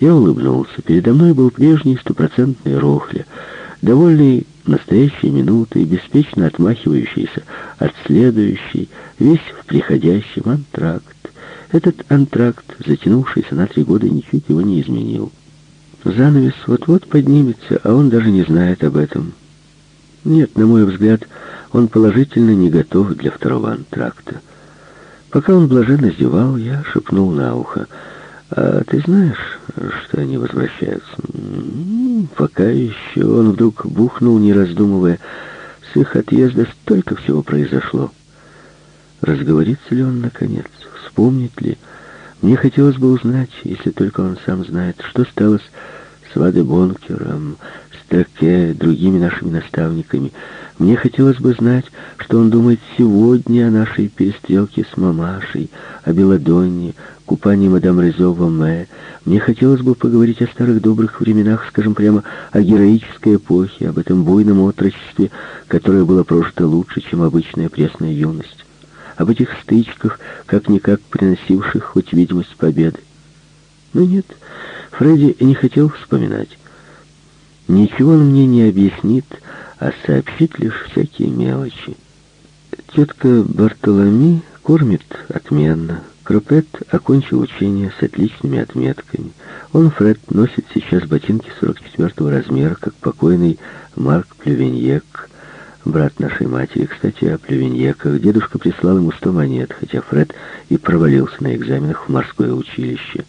Я улыбнулся. Передо мной был прежний стопроцентный Рохля, довольный настоящей минутой, беспечно отмахивающийся от следующей, весь в приходящем антракт. Этот антракт, затянувшийся на три года, ничуть его не изменил. Занавес вот-вот поднимется, а он даже не знает об этом. Нет, на мой взгляд, он положительно не готов для второго антракта. Пока он блаженно зевал, я шепнул на ухо. «А ты знаешь, что они возвращаются?» «Пока еще». Он вдруг бухнул, не раздумывая. С их отъезда столько всего произошло. Разговорится ли он, наконец? Вспомнит ли? Мне хотелось бы узнать, если только он сам знает, что стало с Свадебонкером, с Таке, другими нашими наставниками. Мне хотелось бы знать, что он думает сегодня о нашей перестрелке с мамашей, о Беладонне, купании мадам Резо в Оме. Мне хотелось бы поговорить о старых добрых временах, скажем прямо, о героической эпохе, об этом буйном отрочестве, которое было прожито лучше, чем обычная пресная юность об этих стычках, как-никак приносивших хоть видимость победы. Но нет, Фредди не хотел вспоминать. Ничего он мне не объяснит, а сообщит лишь всякие мелочи. Тетка Бартоломи кормит отменно. Кропет окончил учение с отличными отметками. Он, Фред, носит сейчас ботинки 44 размера, как покойный Марк Плювеньек, брат нашей матери. Кстати, о плевеньяках. Дедушка прислал ему сто монет, хотя Фред и провалился на экзаменах в морское училище.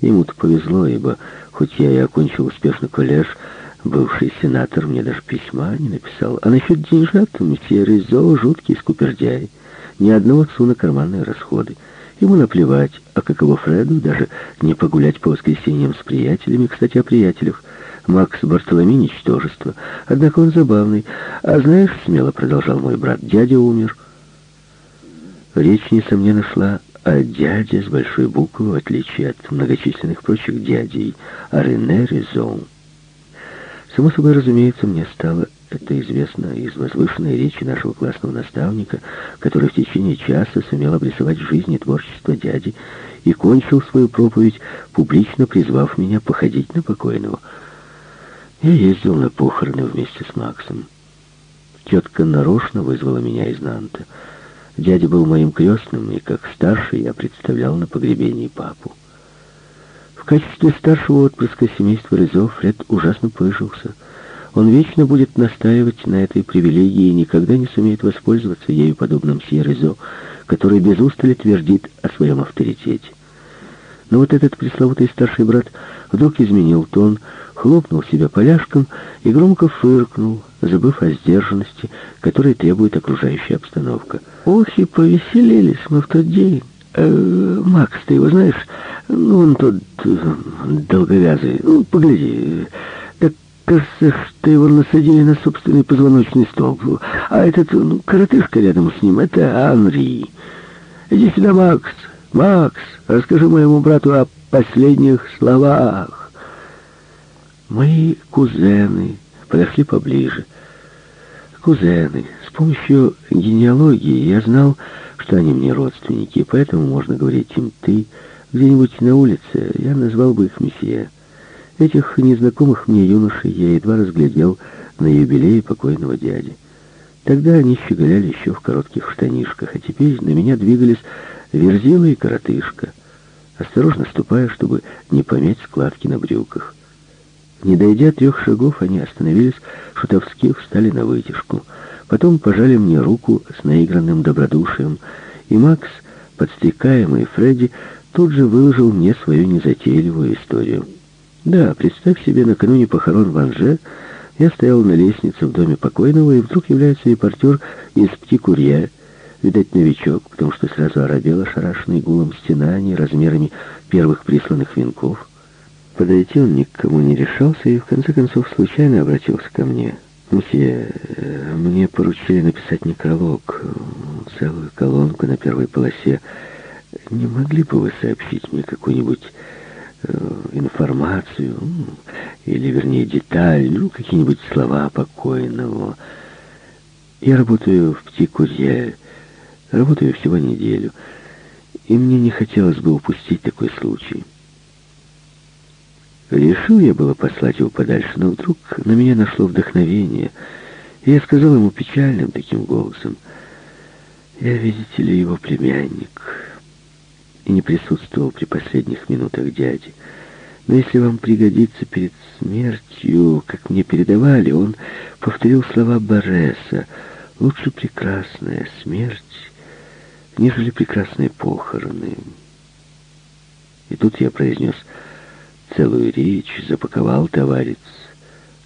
Ему-то повезло, ибо, хоть я и окончил успешно коллеж, бывший сенатор мне даже письма не написал. А насчет деньжат, месье Резо жуткий скупердяй. Ни одного цу на карманные расходы. Ему наплевать, а каково Фреду даже не погулять по воскресеньям с приятелями. Кстати, о приятелях. Макс Бартоломи — ничтожество. Однако он забавный. А знаешь, смело продолжал мой брат, дядя умер. Речь, несомненно, шла о дяде с большой буквы, в отличие от многочисленных прочих дядей, Рене Резон. Само собой, разумеется, мне стало это известно из возвышенной речи нашего классного наставника, который в течение часа сумел обрисовать жизнь и творчество дяди и кончил свою проповедь, публично призвав меня походить на покойного. Я ездил на похороны вместе с Максом. Тетка нарочно вызвала меня из Нанта. Дядя был моим крестным, и как старший я представлял на погребении папу. В качестве старшего отпрыска семейства Резо Фред ужасно пыжился. Он вечно будет настаивать на этой привилегии и никогда не сумеет воспользоваться ею, подобным мсье Резо, который без устали твердит о своем авторитете. Но вот этот пресловутый старший брат вдруг изменил тон, хлопнул себя поляшком и громко фыркнул, забыв о сдержанности, которой требует окружающая обстановка. «Ох, и повеселились мы в тот день. Э, Макс, ты его знаешь? Ну, он тот э, долговязый. Ну, погляди. Так кажется, что его насадили на собственный позвоночный столб. А этот ну, коротышка рядом с ним, это Анри. Иди сюда, Макс. Макс, расскажи моему брату о последних словах». Мои кузены подошли поближе. Кузены. С помощью генеалогии я знал, что они мне родственники, поэтому можно говорить им «ты». Где-нибудь на улице я назвал бы их месье. Этих незнакомых мне юношей я едва разглядел на юбилее покойного дяди. Тогда они щеголяли еще в коротких штанишках, а теперь на меня двигались верзила и коротышка, осторожно ступая, чтобы не помять складки на брюках. Не дойдя трех шагов, они остановились, шутовски встали на вытяжку. Потом пожали мне руку с наигранным добродушием, и Макс, подстрекаемый Фредди, тут же выложил мне свою незатейливую историю. Да, представь себе, накануне похорон в Анже я стоял на лестнице в доме покойного, и вдруг является репортер из Птикурье, видать, новичок, потому что сразу оробел ошарашенный гулом стенаний размерами первых присланных венков. Подойти он ни к кому не решался и в конце концов случайно обратился ко мне. «Мсье, э, мне поручили написать некролог, целую колонку на первой полосе. Не могли бы вы сообщить мне какую-нибудь э, информацию, или, вернее, деталь, ну, какие-нибудь слова покойного? Я работаю в Птикурье, работаю всего неделю, и мне не хотелось бы упустить такой случай». Решил я было послать его подальше, но вдруг на меня нашло вдохновение, и я сказал ему печальным таким голосом, «Я, видите ли, его племянник, и не присутствовал при последних минутах дяди. Но если вам пригодится перед смертью, как мне передавали, он повторил слова Бореса, «Лучше прекрасная смерть, нежели прекрасные похороны». И тут я произнес целую речь, запаковал товарищ,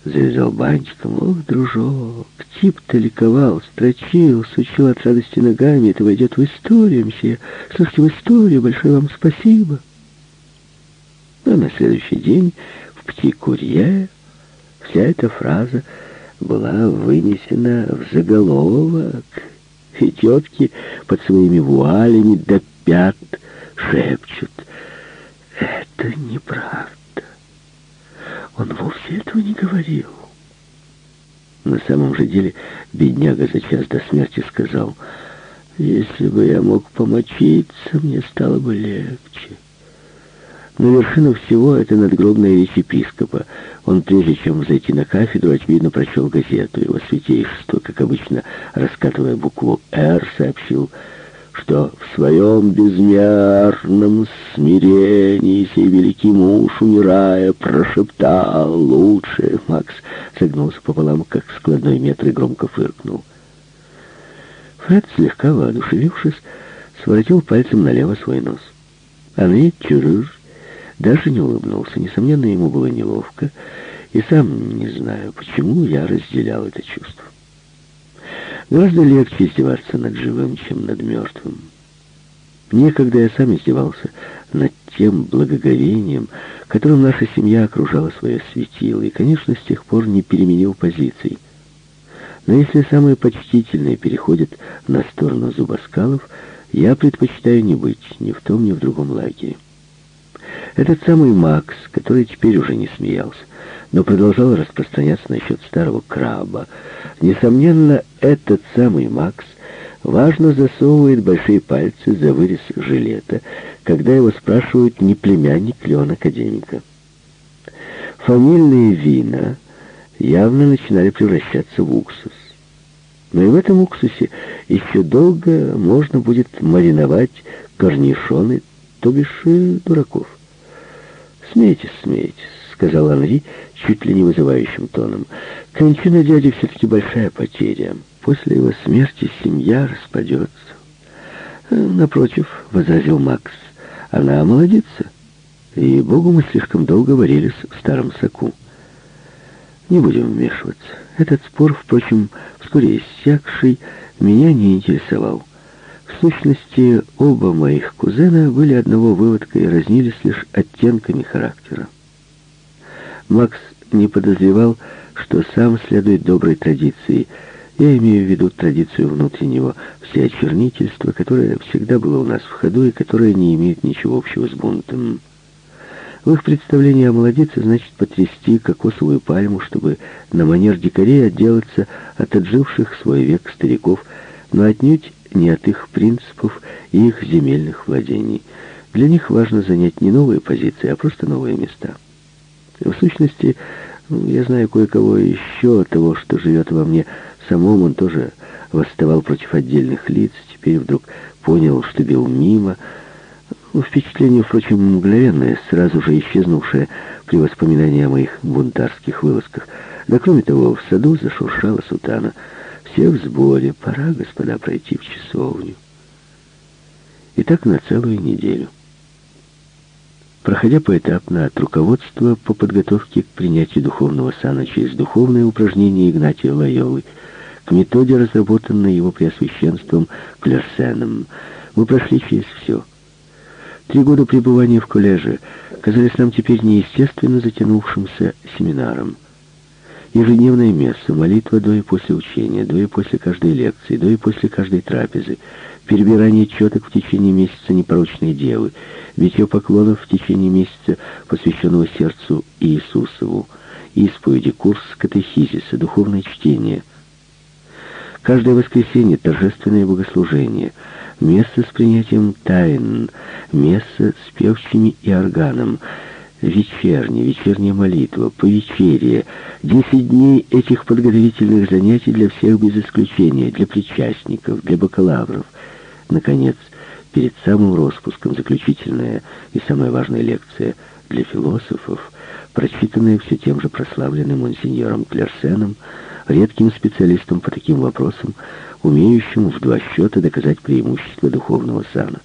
завязал бантиком. Ох, дружок, тип-то ликовал, строчил, сучил от радости ногами. Это войдет в историю, мсье. Слушайте, в историю. Большое вам спасибо. А на следующий день в Пти-Курье вся эта фраза была вынесена в заголовок. И тетки под своими вуалями до пят шепчут — это неправда. Он вовсе этого не говорил. На самом же деле бедняга за час до смерти сказал, «Если бы я мог помочиться, мне стало бы легче». Но вершина всего — это надгробная речь епископа. Он, прежде чем зайти на кафедру, очевидно, прочел газету. Его святейшество, как обычно, раскатывая букву «Р», сообщил — что в своем безмерном смирении сей великий муж, умирая, прошептал лучше. Макс согнулся пополам, как складной метр, и громко фыркнул. Фред, слегка воодушевившись, своротил пальцем налево свой нос. Анри Тюрюр даже не улыбнулся. Несомненно, ему было неловко, и сам не знаю, почему я разделял это чувство. Гораздо легче издеваться над живым, чем над мертвым. Некогда я сам издевался над тем благоговением, которым наша семья окружала свое светило, и, конечно, с тех пор не переменил позиций. Но если самые почтительные переходят на сторону зубоскалов, я предпочитаю не быть ни в том, ни в другом лагере. Этот самый Макс, который теперь уже не смеялся, но продолжал распространяться насчет старого краба. Несомненно, этот самый Макс важно засовывает большие пальцы за вырез жилета, когда его спрашивают, не племянник ли он академика. Фамильные вина явно начинали превращаться в уксус. Но и в этом уксусе еще долго можно будет мариновать корнишоны, то бишь дураков. Смейтесь, смейтесь сказал Анри чуть ли не вызывающим тоном. «Кончина дяди все-таки большая потеря. После его смерти семья распадется». «Э, «Напротив», — возразил Макс, — «она омолодится. И, богу, мы слишком долго варились в старом соку. Не будем вмешиваться. Этот спор, впрочем, вскоре иссякший, меня не интересовал». В сущности, оба моих кузена были одного выводка и разнились лишь оттенками характера. Макс не подозревал, что сам следует доброй традиции. Я имею в виду традицию внутреннего всеочернительства, которое всегда было у нас в ходу и которое не имеет ничего общего с бунтом. В их представлении о молодеце значит потрясти кокосовую пальму, чтобы на манер дикарей отделаться от отживших свой век стариков, но отнюдь не от их принципов и их земельных владений. Для них важно занять не новые позиции, а просто новые места. В сущности, я знаю кое-кого еще, того, что живет во мне самом, он тоже восставал против отдельных лиц, теперь вдруг понял, что бил мимо. Ну, впечатление, впрочем, мгновенное, сразу же исчезнувшее при воспоминании о моих бунтарских вылазках. Да кроме того, в саду зашуршала сутана. Все в сборе, пора, господа, пройти в часовню. И так на целую неделю проходя поэтапно от руководства по подготовке к принятию духовного сана через духовные упражнения Игнатия Лайолы к методе, разработанной его преосвященством Клерсеном. Мы прошли через все. Три года пребывания в коллеже казались нам теперь неестественно затянувшимся семинаром. Ежедневная месса, молитва до и после учения, до и после каждой лекции, до и после каждой трапезы, перебирание четок в течение месяца непорочной девы, битье поклонов в течение месяца, посвященного сердцу Иисусову, исповеди, курс катехизиса, духовное чтение. Каждое воскресенье торжественное богослужение, место с принятием тайн, место с певчими и органом — вечерняя, вечерняя молитва, повечерие, десять дней этих подготовительных занятий для всех без исключения, для причастников, для бакалавров. Наконец, перед самым распуском заключительная и самая важная лекция для философов, прочитанная все тем же прославленным монсеньором Клерсеном, редким специалистом по таким вопросам, умеющим в два счета доказать преимущество духовного сана.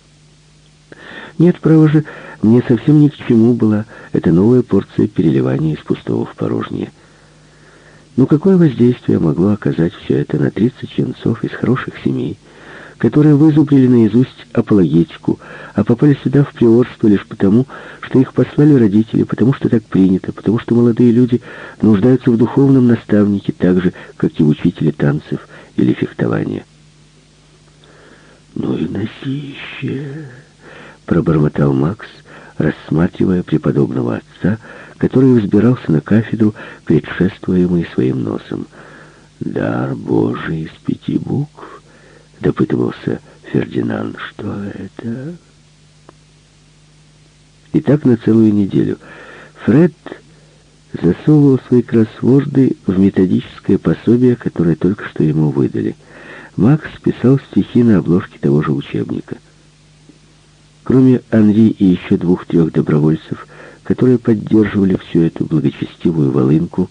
Нет, право же, мне совсем ни к чему была эта новая порция переливания из пустого в порожнее. Но какое воздействие могло оказать все это на 30 ченцов из хороших семей, которые вызубрили наизусть апологетику, а попали сюда в приорство лишь потому, что их послали родители, потому что так принято, потому что молодые люди нуждаются в духовном наставнике так же, как и в учителе танцев или фехтования. «Ну и носище!» — пробормотал Макс, рассматривая преподобного отца, который взбирался на кафедру, предшествуемый своим носом. «Дар Божий из пяти букв?» — допытывался Фердинанд. «Что это?» И так на целую неделю. Фред засовывал свои кроссворды в методическое пособие, которое только что ему выдали. Макс писал стихи на обложке того же учебника. Кроме Анри и еще двух-трех добровольцев, которые поддерживали всю эту благочестивую волынку,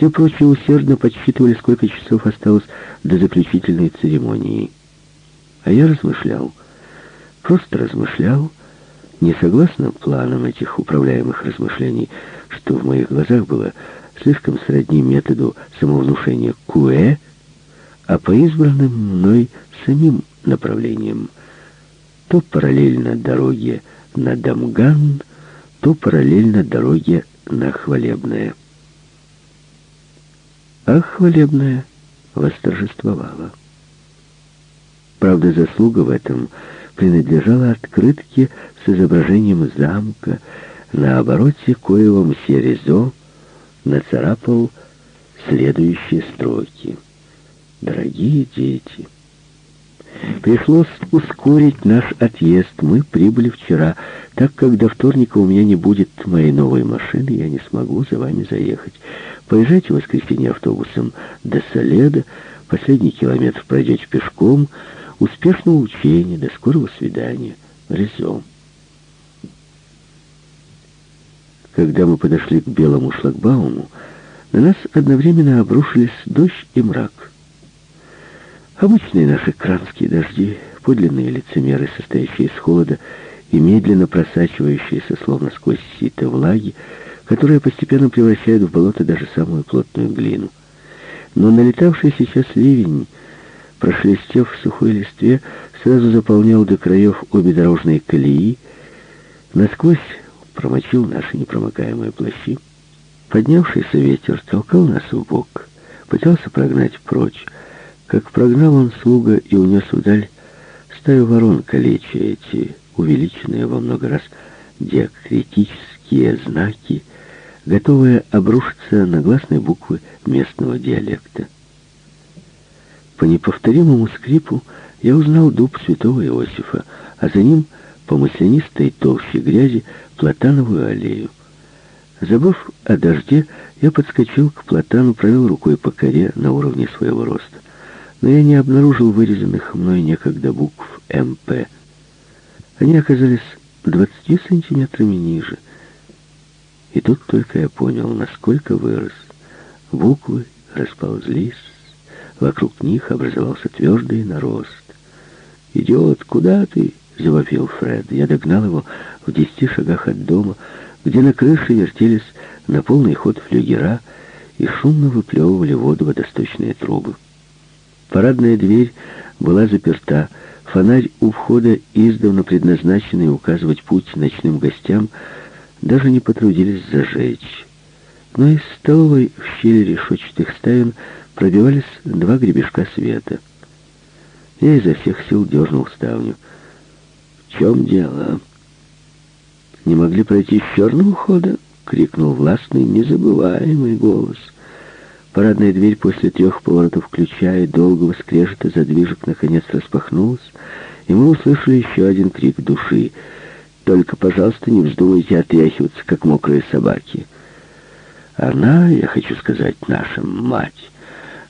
все прочие усердно подсчитывали, сколько часов осталось до заключительной церемонии. А я размышлял, просто размышлял, не согласно планам этих управляемых размышлений, что в моих глазах было слишком сродни методу самовнушения Куэ, а по избранным мной самим направлениям, то параллельно дороге на Дамган, то параллельно дороге на Хвалебное. А Хвалебное восторжествовало. Правда, заслуга в этом принадлежала открытке с изображением замка, на обороте коего мсье нацарапал следующие строки. «Дорогие дети!» Пришлось ускорить наш отъезд. Мы прибыли вчера. Так как до вторника у меня не будет моей новой машины, я не смогу за вами заехать. Поезжайте в воскресенье автобусом до Соледа. Последний километр пройдете пешком. Успешного учения. До скорого свидания. Резон. Когда мы подошли к белому шлагбауму, на нас одновременно обрушились дождь и мрак. Обычные наши кранские дожди, подлинные лицемеры, состоящие из холода и медленно просачивающиеся, словно сквозь сито влаги, которые постепенно превращают в болото даже самую плотную глину. Но налетавший сейчас ливень, прошлестев в сухой листве, сразу заполнял до краев обе дорожные колеи, насквозь промочил наши непромокаемые плащи. Поднявшийся ветер толкал нас в бок, пытался прогнать прочь. Как прогнал он слуга и унес вдаль стаю ворон калечия эти, увеличенные во много раз диакритические знаки, готовые обрушиться на гласные буквы местного диалекта. По неповторимому скрипу я узнал дуб святого Иосифа, а за ним по маслянистой толще грязи Платановую аллею. Забыв о дожде, я подскочил к платану, провел рукой по коре на уровне своего роста. Но я не обнаружил вырезанных мной некогда букв МП. Они оказались 20 сантиметрами ниже. И тут только я понял, насколько вырос. Буквы расползлись, вокруг них образовался твердый нарост. «Идиот, куда ты?» — завопил Фред. Я догнал его в десяти шагах от дома, где на крыше вертелись на полный ход флюгера и шумно выплевывали воду водосточные трубы. Парадная дверь была заперта, фонарь у входа, издавна предназначенный указывать путь ночным гостям, даже не потрудились зажечь. Но из столовой в щели решетчатых ставен пробивались два гребешка света. Я изо всех сил дернул ставню. «В чем дело?» «Не могли пройти с черного хода?» — крикнул властный, незабываемый голос. Парадная дверь после трех поворотов ключа и долгого скрежета задвижек наконец распахнулась, и мы услышали еще один крик души. Только, пожалуйста, не вздумайте отряхиваться, как мокрые собаки. Она, я хочу сказать, наша мать,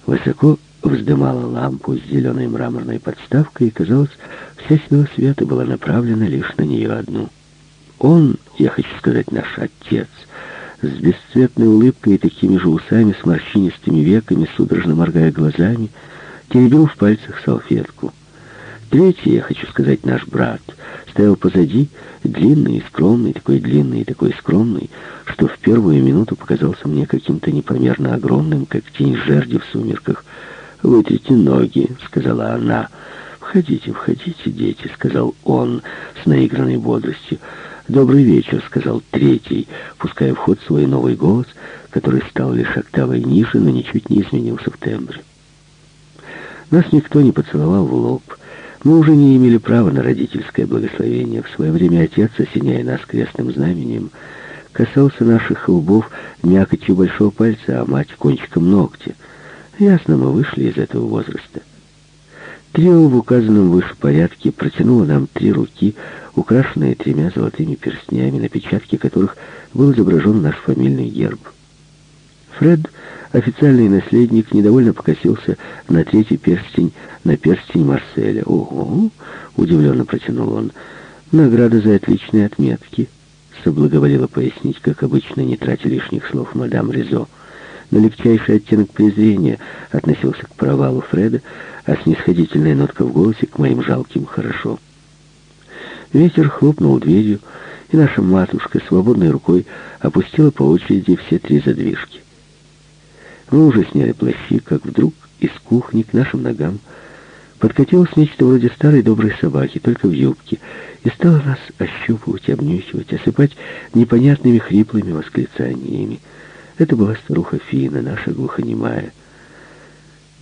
высоко вздымала лампу с зеленой мраморной подставкой, и, казалось, вся сила света была направлена лишь на нее одну. Он, я хочу сказать, наш отец, с бесцветной улыбкой и такими же усами, с морщинистыми веками, судорожно моргая глазами, теребил в пальцах салфетку. Третий, я хочу сказать, наш брат, стоял позади, длинный и скромный, такой длинный и такой скромный, что в первую минуту показался мне каким-то непомерно огромным, как тень жерди в сумерках. «Вытрите ноги», — сказала она. «Входите, входите, дети», — сказал он с наигранной бодростью. «Добрый вечер», — сказал третий, пуская в ход свой новый голос, который стал лишь октавой ниже, но ничуть не изменился в тембре. Нас никто не поцеловал в лоб. Мы уже не имели права на родительское благословение. В свое время отец, осеняя нас крестным знаменем, касался наших лбов мякотью большого пальца, а мать кончиком ногтя. Ясно, мы вышли из этого возраста. Трио в указанном выше порядке протянуло нам три руки, украшенные тремя золотыми перстнями, на печатке которых был изображен наш фамильный герб. Фред, официальный наследник, недовольно покосился на третий перстень, на перстень Марселя. «Ого!» — удивленно протянул он. «Награда за отличные отметки», — соблаговолила пояснить, как обычно, не тратя лишних слов мадам Ризо но легчайший оттенок презрения относился к провалу Фреда, а снисходительная нотка в голосе к моим жалким «хорошо». Ветер хлопнул дверью, и наша матушка свободной рукой опустила по очереди все три задвижки. Мы уже сняли плащи, как вдруг из кухни к нашим ногам подкатилось нечто вроде старой доброй собаки, только в юбке, и стало нас ощупывать, обнюхивать, осыпать непонятными хриплыми восклицаниями. Это была старуха Фина, наша глухонемая.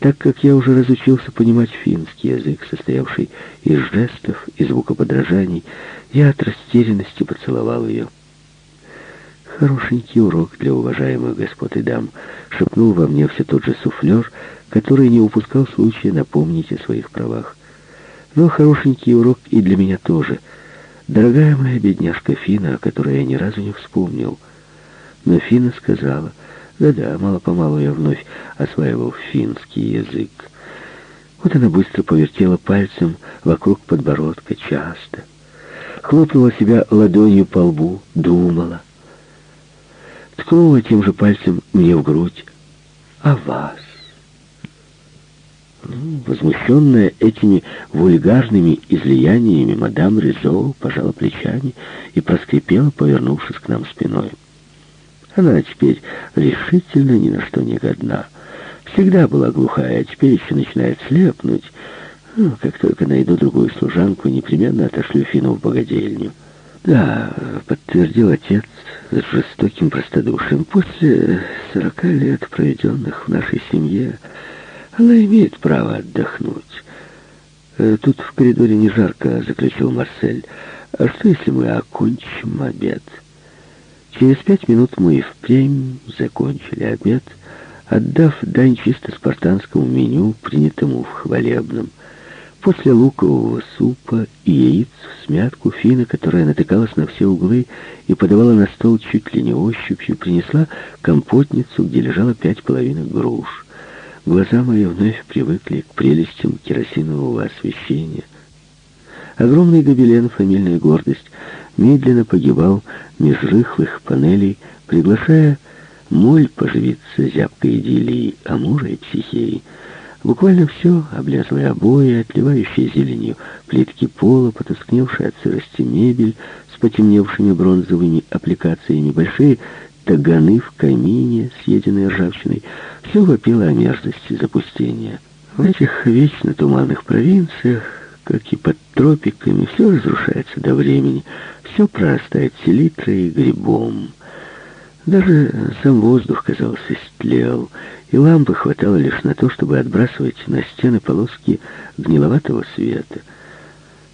Так как я уже разучился понимать финский язык, состоявший из жестов и звукоподражаний, я от растерянности поцеловал ее. «Хорошенький урок для уважаемых господ и дам», — шепнул во мне все тот же суфлер, который не упускал случая напомнить о своих правах. «Но хорошенький урок и для меня тоже. Дорогая моя бедняжка Фина, о которой я ни разу не вспомнил». Но Фина сказала, да-да, мало-помалу я вновь осваивал финский язык. Вот она быстро повертела пальцем вокруг подбородка часто. Хлопнула себя ладонью по лбу, думала. Ткнула тем же пальцем мне в грудь. «А вас?» ну, Возмущенная этими вульгарными излияниями, мадам Ризо пожала плечами и проскрипела, повернувшись к нам спиной. Она теперь решительно ни на что не годна. Всегда была глухая, а теперь еще начинает слепнуть. Ну, как только найду другую служанку, непременно отошлю Фину в богадельню. Да, подтвердил отец с жестоким простодушием. После сорока лет, проведенных в нашей семье, она имеет право отдохнуть. Э, тут в коридоре не жарко, заключил Марсель. А что, если мы окончим обед? Через пять минут мы и впрямь закончили обед, отдав дань чисто спартанскому меню, принятому в хвалебном. После лукового супа и яиц в смятку Фина, которая натыкалась на все углы и подавала на стол чуть ли не ощупью, принесла компотницу, где лежало пять половинок груш. Глаза мои вновь привыкли к прелестям керосинового освещения. Огромный гобелен, фамильная гордость, медленно погибал меж рыхлых панелей, приглашая моль поживиться зябкой идиллией Амура и Психеи. Буквально все, облязлые обои, отливающие зеленью плитки пола, потускневшая от сырости мебель с потемневшими бронзовыми аппликациями, большие таганы в камине, съеденные ржавчиной, все вопило о мерзости запустения. В этих вечно туманных провинциях как и под тропиками, все разрушается до времени, все прорастает селитрой и грибом. Даже сам воздух, казалось, истлел, и лампы хватало лишь на то, чтобы отбрасывать на стены полоски гниловатого света.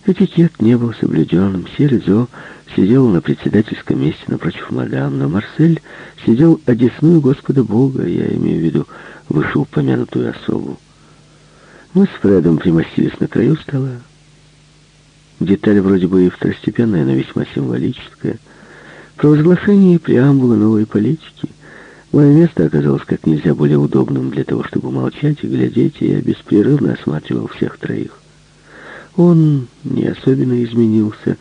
Этикет не был соблюденным. Селизо сидел на председательском месте напротив мадам, но Марсель сидел одесную Господа Бога, я имею в виду вышеупомянутую особу. Мы с Фредом примостились на краю стола. Деталь вроде бы и второстепенная, но весьма символическая. Провозглашение преамбула новой политики. Мое место оказалось как нельзя более удобным для того, чтобы молчать и глядеть, и я беспрерывно осматривал всех троих. Он не особенно изменился,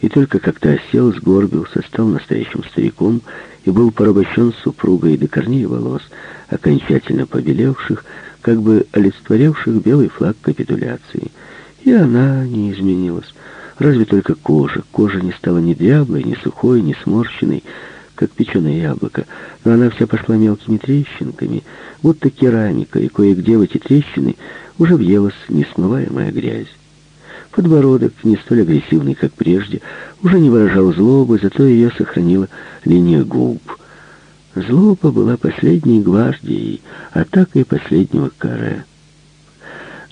и только как-то осел, сгорбился, стал настоящим стариком и был порабощен супругой до корней волос, окончательно побелевших, как бы олицетворявших белый флаг капитуляции. И она не изменилась. Разве только кожа. Кожа не стала ни дряблой, ни сухой, ни сморщенной, как печеное яблоко, но она вся пошла мелкими трещинками, будто керамика, и кое-где в эти трещины уже въелась несмываемая грязь. Подбородок, не столь агрессивный, как прежде, уже не выражал злобы, зато ее сохранила линия губ. Злоба была последней гвардией, атакой последнего каре.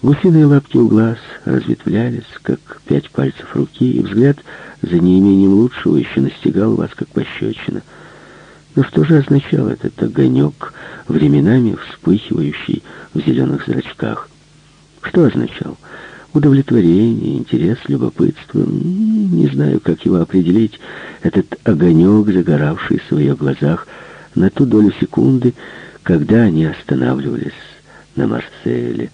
Гусиные лапки у глаз разветвлялись, как пять пальцев руки, и взгляд за неимением лучшего еще настигал вас, как пощечина. Но что же означал этот огонек, временами вспыхивающий в зеленых зрачках? Что означал? Удовлетворение, интерес, любопытство. Не знаю, как его определить. Этот огонек, загоравшийся в ее глазах на ту долю секунды, когда они останавливались на Марселе.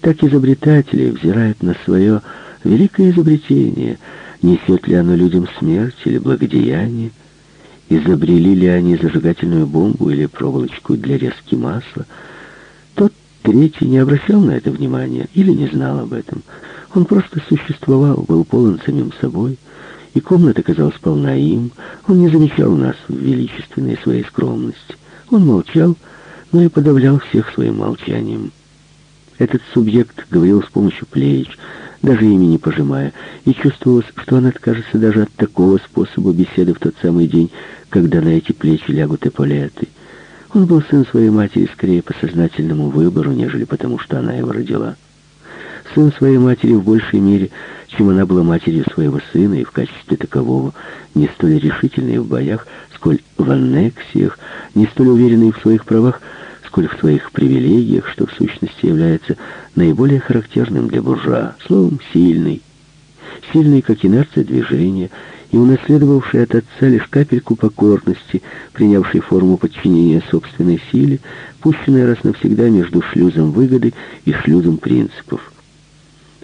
Так изобретатели взирают на свое великое изобретение, несет ли оно людям смерть или благодеяние, изобрели ли они зажигательную бомбу или проволочку для резки масла. Тот третий не обращал на это внимания или не знал об этом. Он просто существовал, был полон самим собой, и комната казалась полна им. Он не замечал нас в величественной своей скромности. Он молчал, но и подавлял всех своим молчанием. Этот субъект говорил с помощью плеч, даже ими не пожимая, и чувствовалось, что он откажется даже от такого способа беседы в тот самый день, когда на эти плечи лягут эполеты. Он был сын своей матери скорее по сознательному выбору, нежели потому, что она его родила. Сын своей матери в большей мере, чем она была матерью своего сына, и в качестве такового не столь решительной в боях, сколь в аннексиях, не столь уверенной в своих правах, сколь в своих привилегиях, что в сущности является наиболее характерным для буржуа, словом, сильный. Сильный, как инерция движения, и унаследовавший от отца лишь капельку покорности, принявший форму подчинения собственной силе, пущенной раз навсегда между шлюзом выгоды и шлюзом принципов.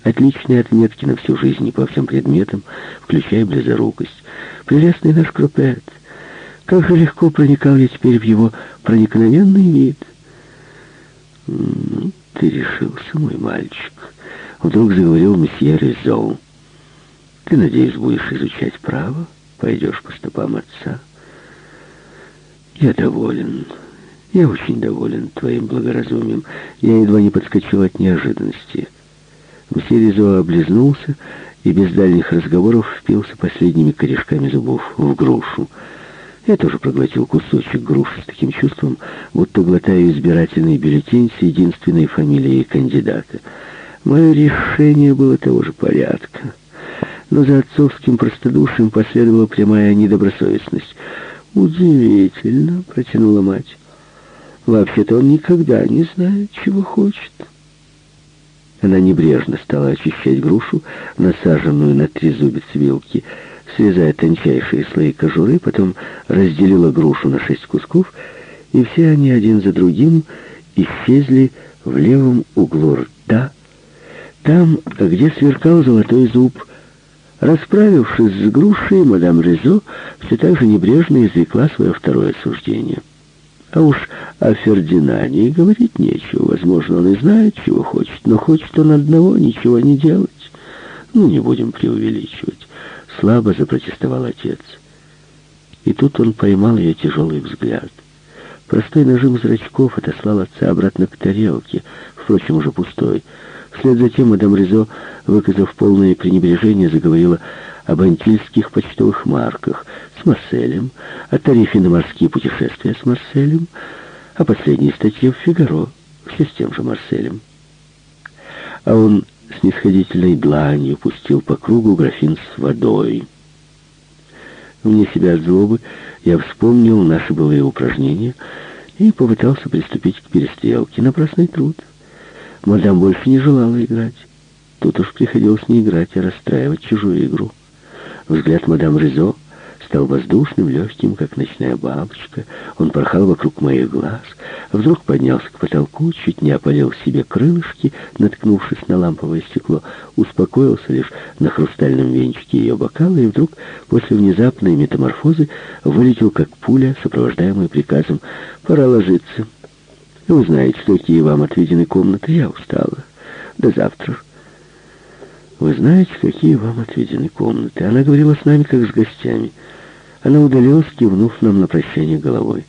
Отличные отметки на всю жизнь и по всем предметам, включая близорукость. Прелестный наш Крупет. Как же легко проникал я теперь в его проникновенный вид. «Ну, ты решился, мой мальчик», — вдруг заговорил месье Резол. «Ты, надеюсь, будешь изучать право? Пойдешь по стопам отца?» «Я доволен. Я очень доволен твоим благоразумием. Я едва не подскочил от неожиданности». Месье Резо облизнулся и без дальних разговоров впился последними корешками зубов в грушу. Я тоже проглотил кусочек груши с таким чувством, будто глотаю избирательный бюллетень с единственной фамилией кандидата. Мое решение было того же порядка. Но за отцовским простодушием последовала прямая недобросовестность. «Удивительно», — протянула мать. «Вообще-то он никогда не знает, чего хочет». Она небрежно стала очищать грушу, насаженную на трезубец вилки, срезая тончайшие слои кожуры, потом разделила грушу на шесть кусков, и все они один за другим исчезли в левом углу рта, там, где сверкал золотой зуб. Расправившись с грушей, мадам Резо все так же небрежно извлекла свое второе суждение. А уж о Фердинанде говорить нечего. Возможно, он и знает, чего хочет, но хочет он одного — ничего не делать. Ну, не будем преувеличивать. Слабо запротестовал отец. И тут он поймал ее тяжелый взгляд. Простой нажим зрачков отослал отца обратно к тарелке, впрочем, уже пустой. Вслед за тем мадам Ризо, выказав полное пренебрежение, заговорила об антильских почтовых марках с Марселем, о тарифе на морские путешествия с Марселем, о последней статье в «Фигаро», все с тем же Марселем. А он снисходительной дланью пустил по кругу графин с водой. Вне себя от злобы я вспомнил наши былые упражнения и попытался приступить к перестрелке. Напрасный труд. Мадам больше не желала играть. Тут уж приходилось не играть, а расстраивать чужую игру. Взгляд мадам Ризо стал воздушным, легким, как ночная бабочка. Он порхал вокруг моих глаз, вдруг поднялся к потолку, чуть не опалил себе крылышки, наткнувшись на ламповое стекло, успокоился лишь на хрустальном венчике ее бокала и вдруг после внезапной метаморфозы вылетел как пуля, сопровождаемый приказом «пора ложиться». Вы знаете, какие вам отведены комнаты, я устала. До завтра. Вы знаете, какие вам отведены комнаты. Она говорила с нами, как с гостями. Она удалилась, кивнув нам на прощание головой.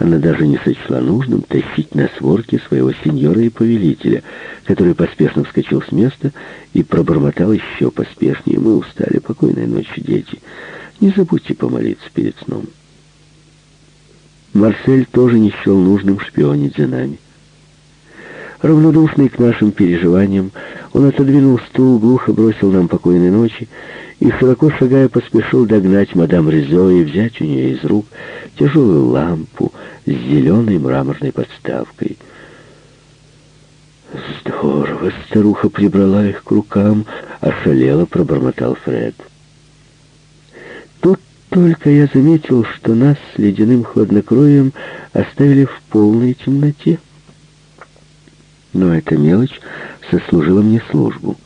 Она даже не сочла нужным тащить на сворке своего сеньора и повелителя, который поспешно вскочил с места и пробормотал еще поспешнее. Мы устали. Покойной ночи, дети. Не забудьте помолиться перед сном. Марсель тоже не счел нужным шпионить за нами. Равнодушный к нашим переживаниям, он отодвинул стул, глухо бросил нам покойной ночи и, широко шагая, поспешил догнать мадам Ризо и взять у нее из рук тяжелую лампу с зеленой мраморной подставкой. «Здорово!» — старуха прибрала их к рукам, ошалело пробормотал Фред. Тут только я заметил, что нас с ледяным хладнокровием оставили в полной темноте. Но эта мелочь сослужила мне службу.